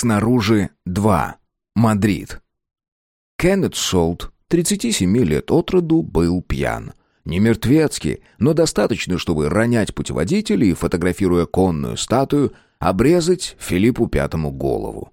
Снаружи два. Мадрид. Кеннет Солт, 37 лет от роду, был пьян. Не мертвецкий, но достаточно, чтобы ронять путеводители и, фотографируя конную статую, обрезать Филиппу Пятому голову.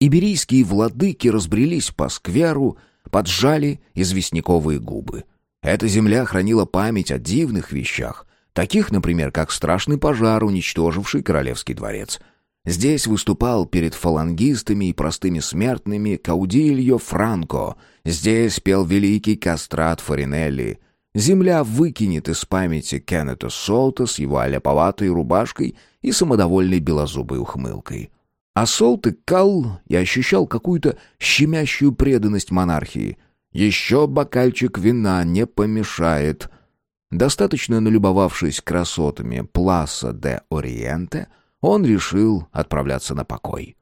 Иберийские владыки разбрелись по скверу, поджали известняковые губы. Эта земля хранила память о дивных вещах, таких, например, как страшный пожар, уничтоживший королевский дворец. Здесь выступал перед фалангистами и простыми смертными Каудильо Франко, здесь пел великий кастрат Фаринелли. Земля выкинет из памяти Кеннета Солта с его аляповатой рубашкой и самодовольной белозубой ухмылкой. А Солт икал и ощущал какую-то щемящую преданность монархии. Еще бокальчик вина не помешает. Достаточно налюбовавшись красотами Пласа де Ориенте, он решил отправляться на покой.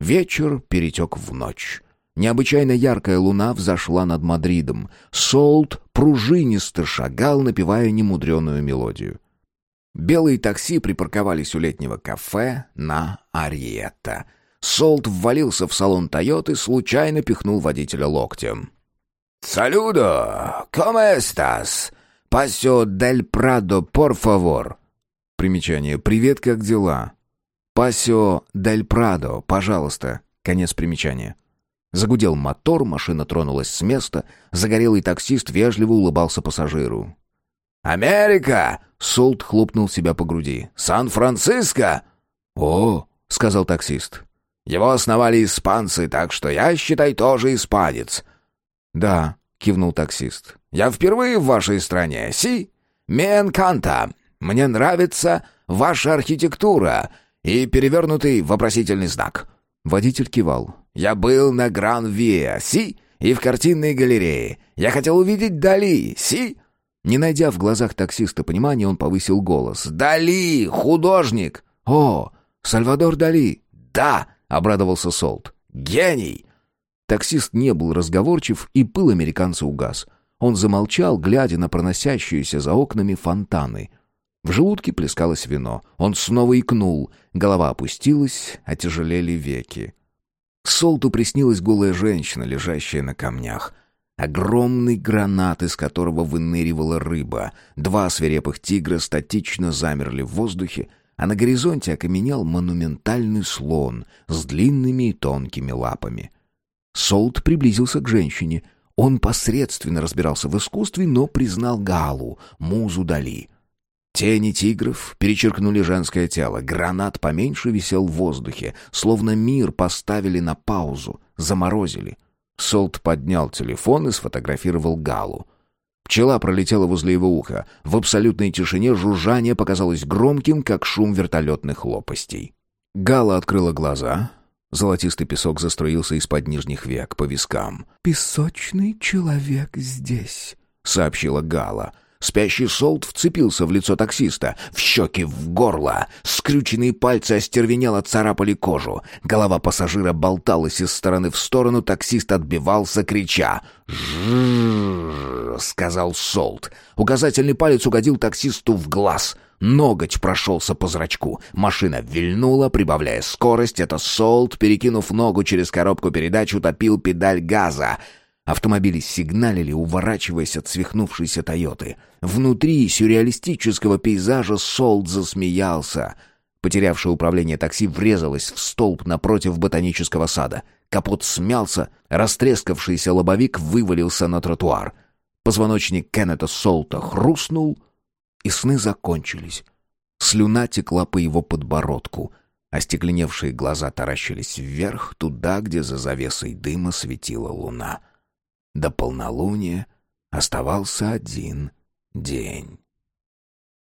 Вечер перетек в ночь. Необычайно яркая луна взошла над Мадридом. Солт пружинисто шагал, напевая немудреную мелодию. Белые такси припарковались у летнего кафе на Ариетта. Солт ввалился в салон «Тойоты», случайно пихнул водителя локтем. «Салюдо! Como estás? Пасо дель Прадо, por favor!» Примечание. «Привет, как дела?» «Пасо дель Прадо, пожалуйста». Конец примечания. Загудел мотор, машина тронулась с места, загорелый таксист вежливо улыбался пассажиру. «Америка!» — Солт хлопнул себя по груди. «Сан-Франциско!» «О!» — сказал таксист. «Его основали испанцы, так что я, считай, тоже испанец». «Да», — кивнул таксист. «Я впервые в вашей стране, си? Менканта. Мне нравится ваша архитектура и перевернутый вопросительный знак». Водитель кивал. «Я был на Гран-Виа, си? И в картинной галерее. Я хотел увидеть Дали, си?» Не найдя в глазах таксиста понимания, он повысил голос. «Дали! Художник!» «О, Сальвадор Дали!» «Да!» — обрадовался Солт. «Гений!» Таксист не был разговорчив, и пыл американца угас. Он замолчал, глядя на проносящиеся за окнами фонтаны. В желудке плескалось вино. Он снова икнул. Голова опустилась, отяжелели веки. Солту приснилась голая женщина, лежащая на камнях. Огромный гранат, из которого выныривала рыба. Два свирепых тигра статично замерли в воздухе, а на горизонте окаменел монументальный слон с длинными и тонкими лапами. Солт приблизился к женщине. Он посредственно разбирался в искусстве, но признал Галу, музу Дали. Тени тигров перечеркнули женское тело. Гранат поменьше висел в воздухе, словно мир поставили на паузу, заморозили. Солт поднял телефон и сфотографировал Галу. Пчела пролетела возле его уха. В абсолютной тишине жужжание показалось громким, как шум вертолетных лопастей. Гала открыла глаза. Золотистый песок заструился из-под нижних век по вискам. «Песочный человек здесь», — сообщила Гала. Спящий Солт вцепился в лицо таксиста, в щеки, в горло. Скрюченные пальцы остервенело царапали кожу. Голова пассажира болталась из стороны в сторону, таксист отбивался, крича. «Жжжж». Автомобили сигналили, уворачиваясь от свихнувшейся «Тойоты». Внутри сюрреалистического пейзажа Солт засмеялся. Потерявшее управление такси врезалось в столб напротив ботанического сада. Капот смялся, растрескавшийся лобовик вывалился на тротуар. Позвоночник Кеннета Солта хрустнул, и сны закончились. Слюна текла по его подбородку — Остекленевшие глаза таращились вверх, туда, где за завесой дыма светила луна. До полнолуния оставался один день.